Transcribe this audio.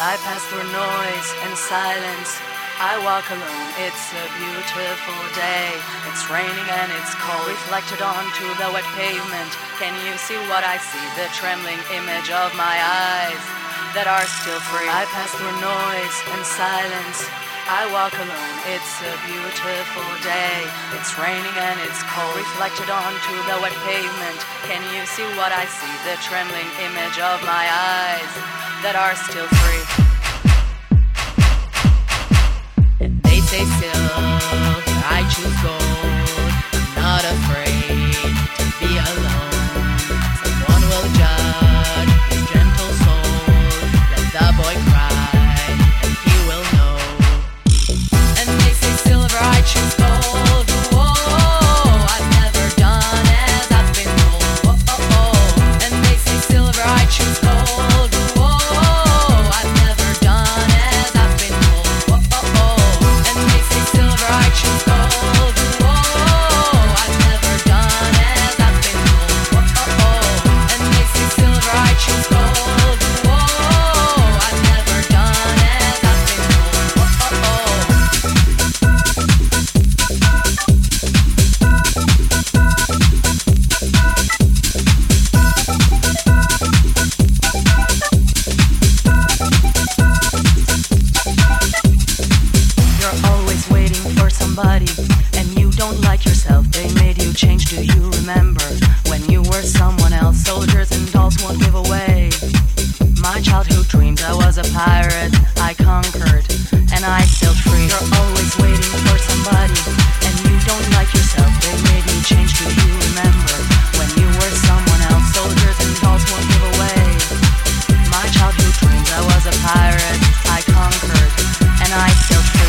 I pass through noise and silence. I walk alone, it's a beautiful day. It's raining and it's cold, reflected onto the wet pavement. Can you see what I see? The trembling image of my eyes that are still free. I pass through noise and silence. I walk alone, it's a beautiful day. It's raining and it's cold, reflected onto the wet pavement. Can you see what I see? The trembling image of my eyes that are still free. They say silk, I choose gold. I choose somebody, and you don't like yourself. They made you change. Do you remember when you were someone else? Soldiers and dolls won't give away. My childhood dreams, I was a pirate. I conquered, and I free. You're always waiting for somebody, and you don't like yourself. They made you change. Do you remember when you were someone else? Soldiers and dolls won't give away. My childhood dreams, I was a pirate. I conquered, and I free.